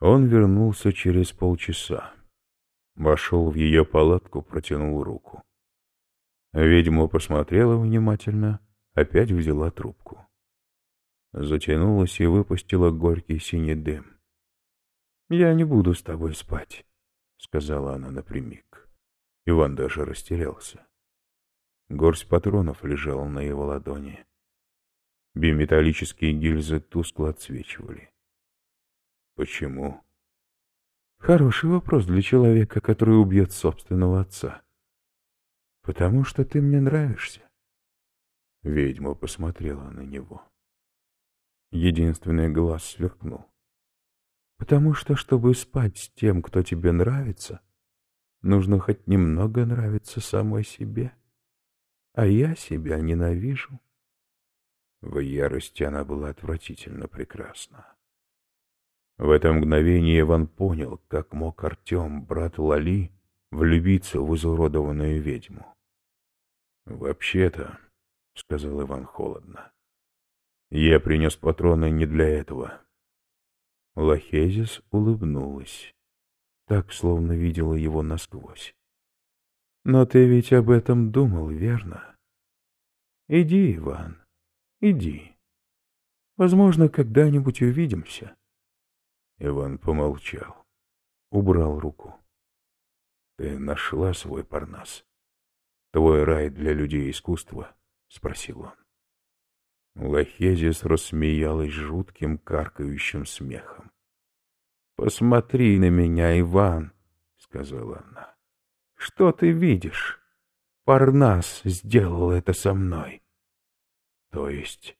Он вернулся через полчаса. Вошел в ее палатку, протянул руку. Ведьма посмотрела внимательно, опять взяла трубку. Затянулась и выпустила горький синий дым. «Я не буду с тобой спать», — сказала она напрямик. Иван даже растерялся. Горсть патронов лежала на его ладони. Биметаллические гильзы тускло отсвечивали. Почему? Хороший вопрос для человека, который убьет собственного отца. Потому что ты мне нравишься. Ведьма посмотрела на него. Единственный глаз сверкнул. Потому что, чтобы спать с тем, кто тебе нравится, нужно хоть немного нравиться самой себе. А я себя ненавижу. В ярости она была отвратительно прекрасна. В это мгновение Иван понял, как мог Артем, брат Лали, влюбиться в изуродованную ведьму. «Вообще-то», — сказал Иван холодно, — «я принес патроны не для этого». Лохезис улыбнулась, так, словно видела его насквозь. «Но ты ведь об этом думал, верно? Иди, Иван, иди. Возможно, когда-нибудь увидимся». Иван помолчал, убрал руку. — Ты нашла свой парнас? Твой рай для людей искусства? — спросил он. Лохезис рассмеялась жутким каркающим смехом. — Посмотри на меня, Иван, — сказала она. — Что ты видишь? Парнас сделал это со мной. — То есть...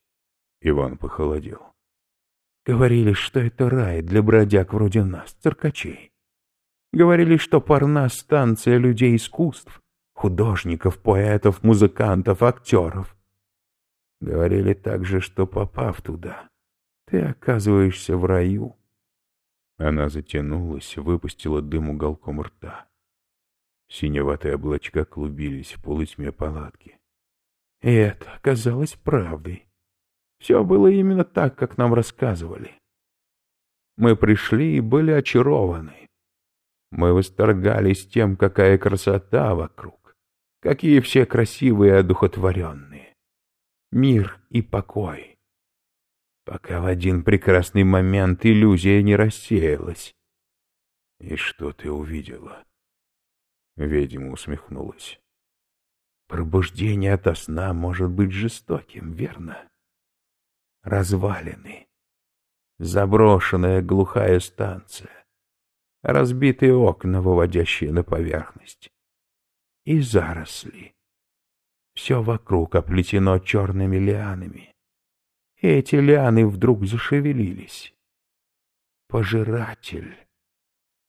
Иван похолодел. Говорили, что это рай для бродяг вроде нас, циркачей. Говорили, что Парнас — станция людей искусств, художников, поэтов, музыкантов, актеров. Говорили также, что, попав туда, ты оказываешься в раю. Она затянулась, выпустила дым уголком рта. Синеватые облачка клубились в полутьме палатки. И это оказалось правдой. Все было именно так, как нам рассказывали. Мы пришли и были очарованы. Мы восторгались тем, какая красота вокруг, какие все красивые и одухотворенные. Мир и покой. Пока в один прекрасный момент иллюзия не рассеялась. «И что ты увидела?» Ведьма усмехнулась. «Пробуждение ото сна может быть жестоким, верно?» Развалины. Заброшенная глухая станция. Разбитые окна, выводящие на поверхность. И заросли. Все вокруг оплетено черными лианами. И эти лианы вдруг зашевелились. Пожиратель.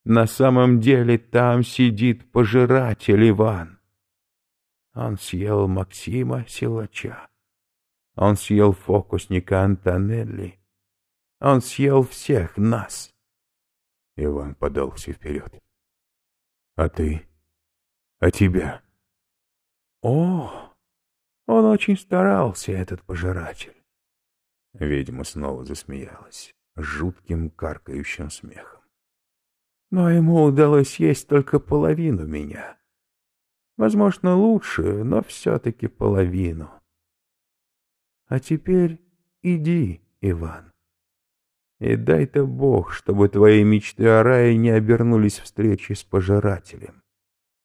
На самом деле там сидит пожиратель Иван. Он съел Максима Силача. Он съел фокусника Антонелли. Он съел всех нас. Иван подался вперед. А ты? А тебя? О, он очень старался, этот пожиратель. Ведьма снова засмеялась, жутким каркающим смехом. Но ему удалось есть только половину меня. Возможно, лучше, но все-таки половину. А теперь иди, Иван. И дай-то Бог, чтобы твои мечты о рае не обернулись встречей с пожирателем.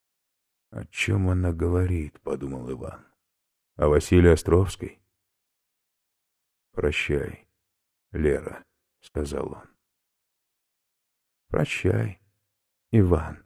— О чем она говорит? — подумал Иван. — О Василии Островской? — Прощай, Лера, — сказал он. — Прощай, Иван.